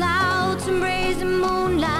Clouds embrace the moonlight,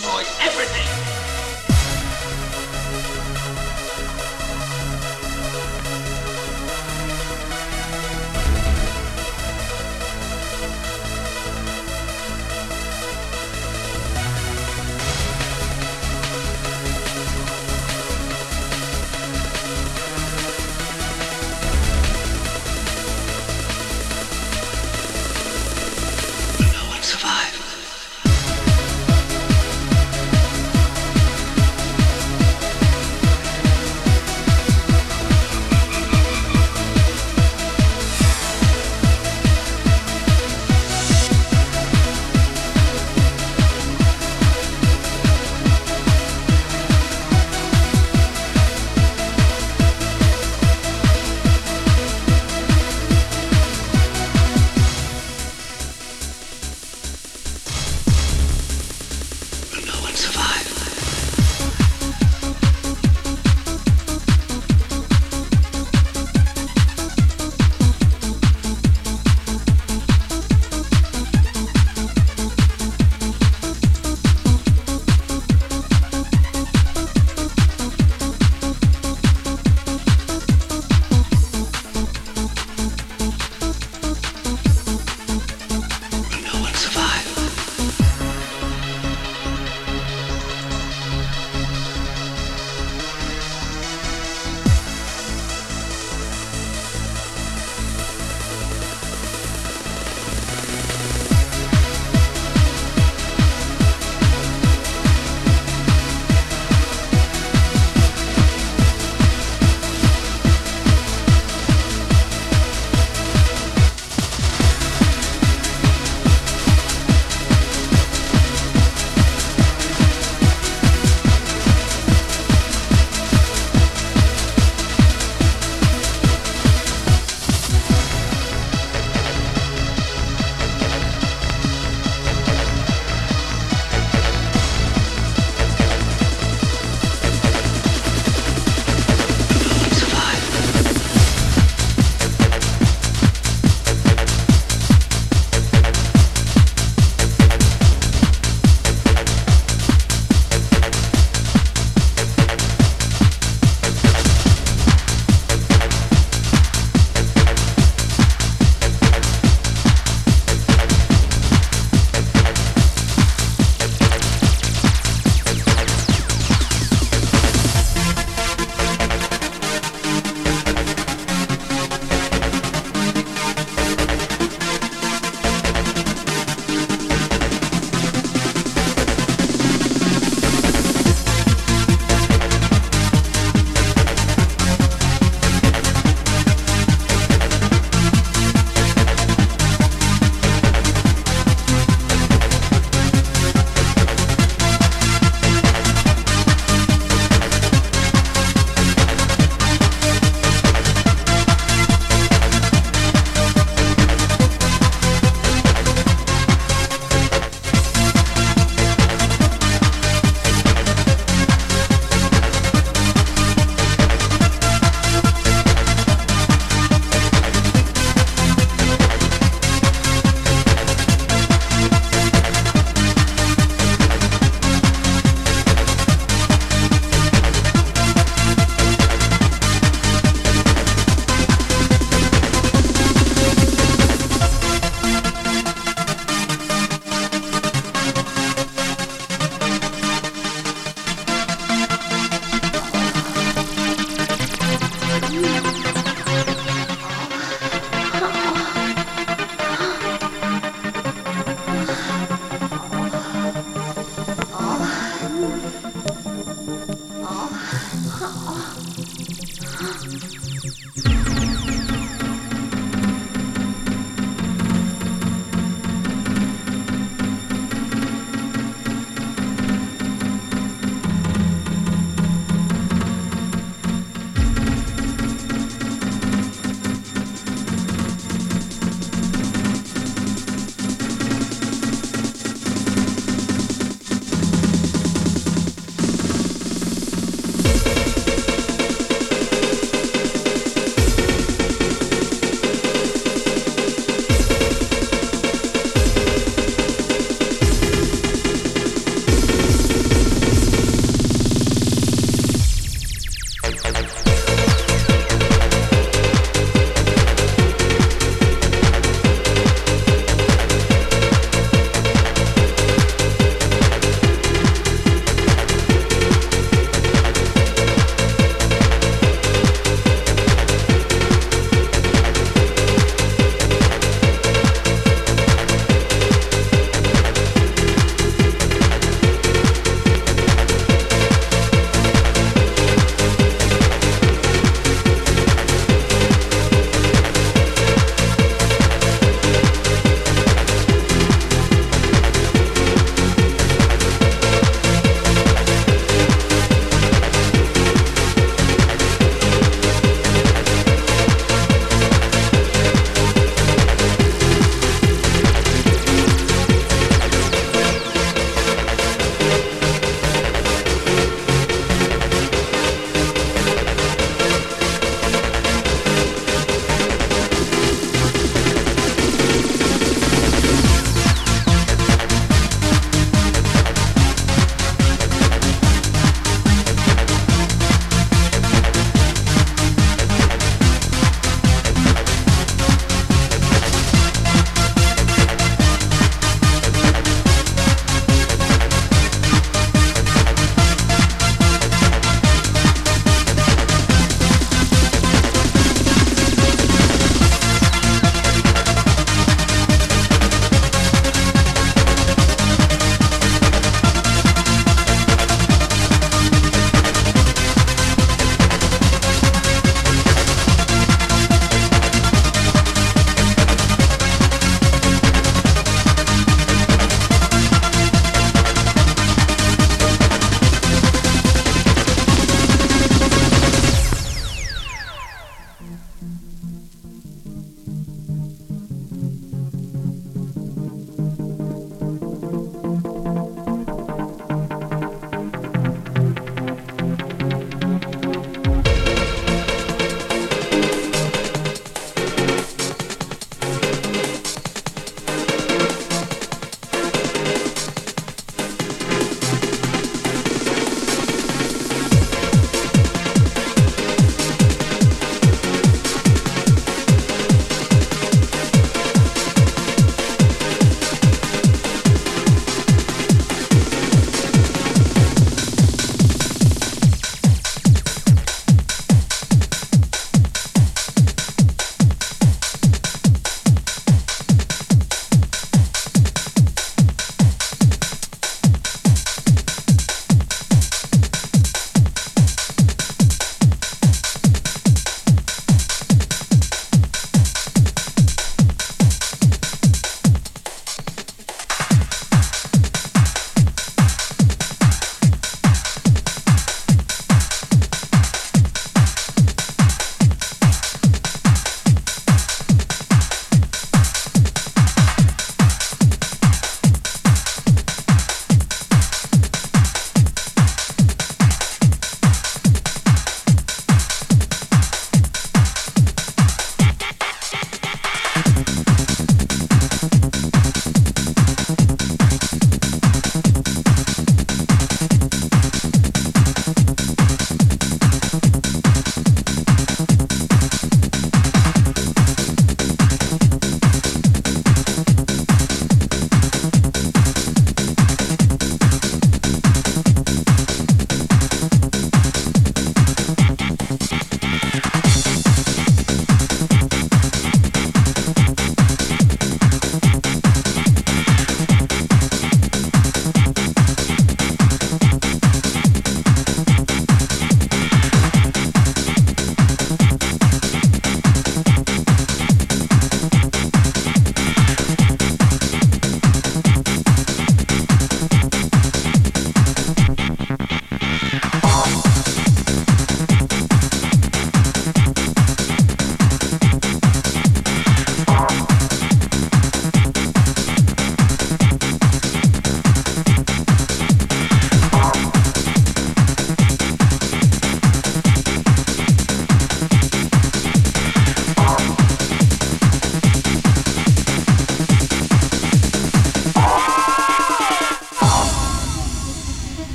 destroy everything.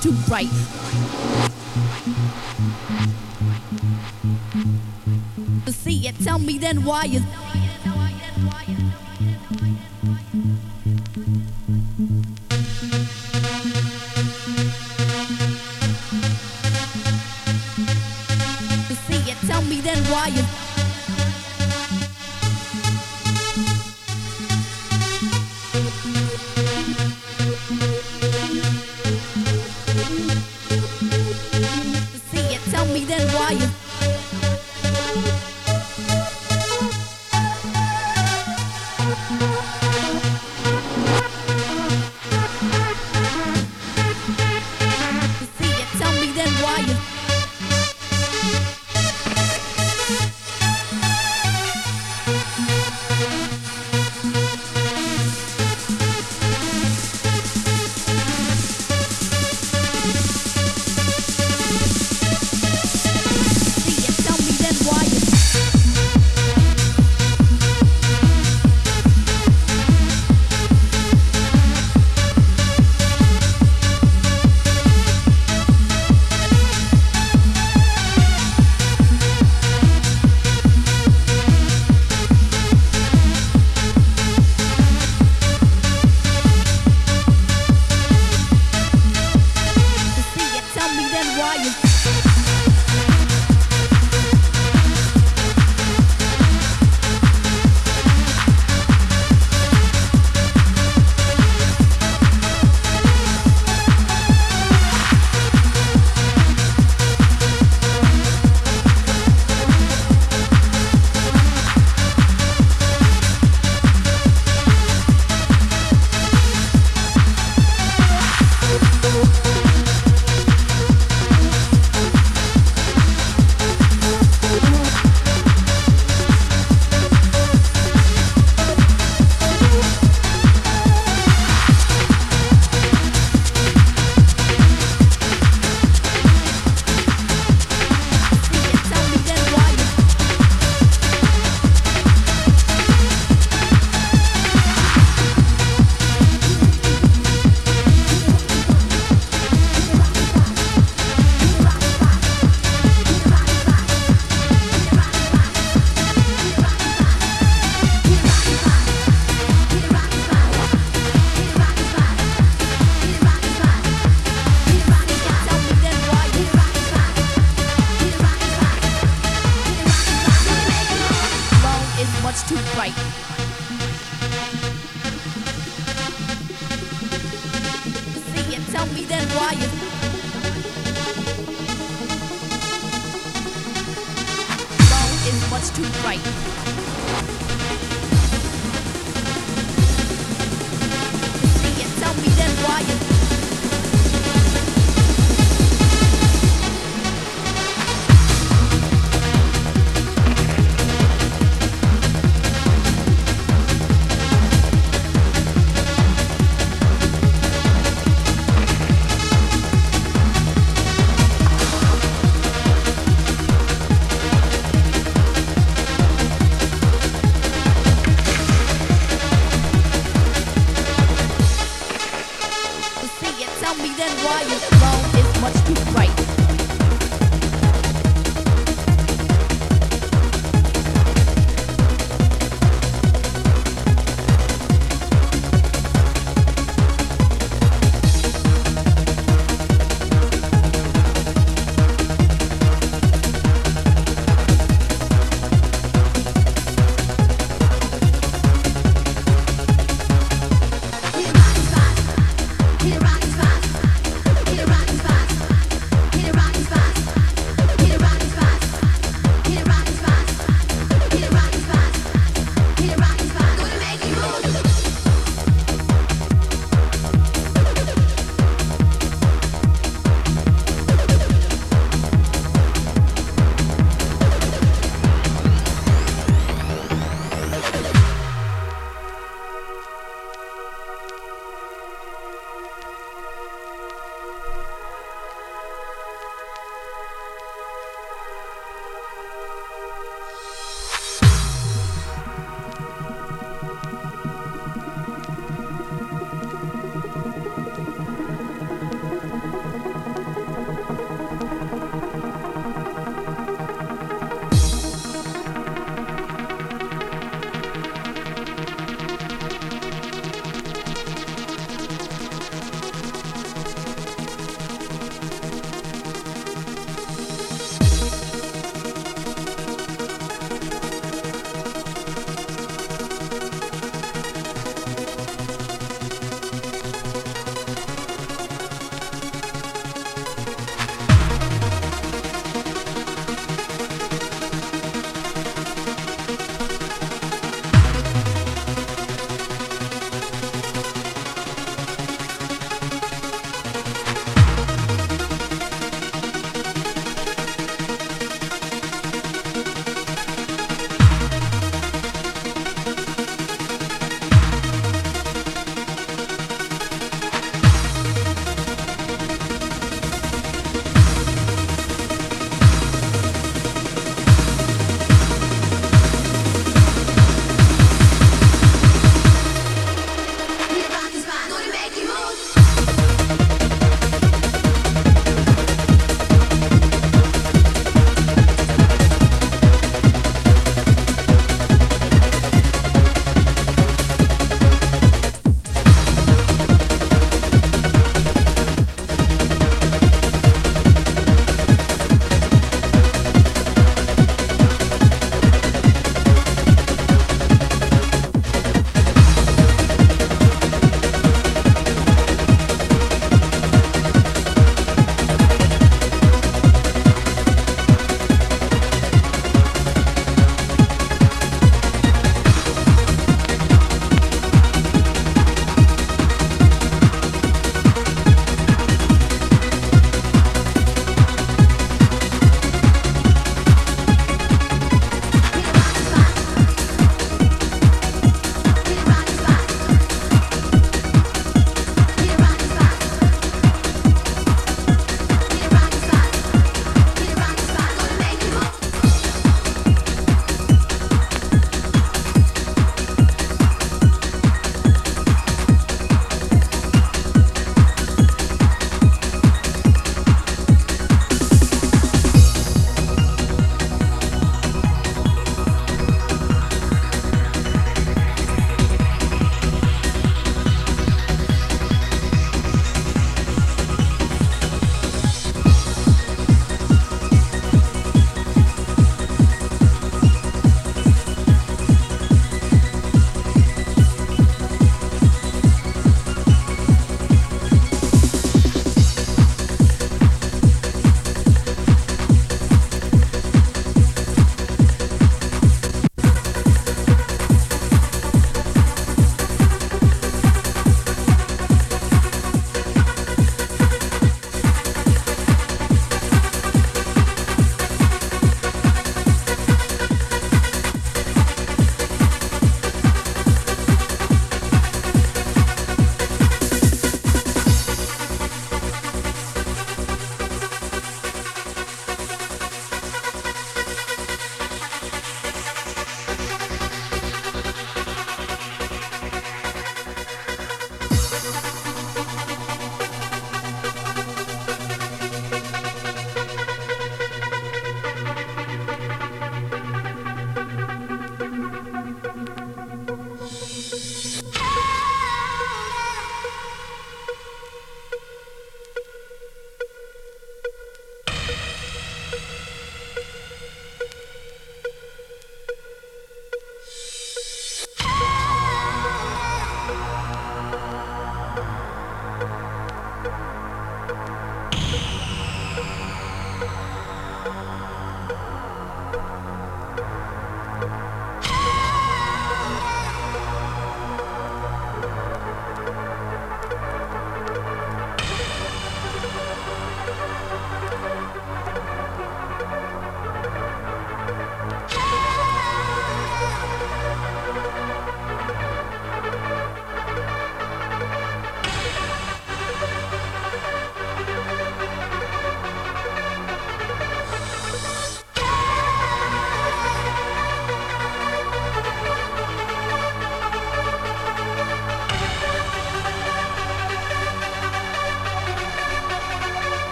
Why is. To see it, tell me then why is.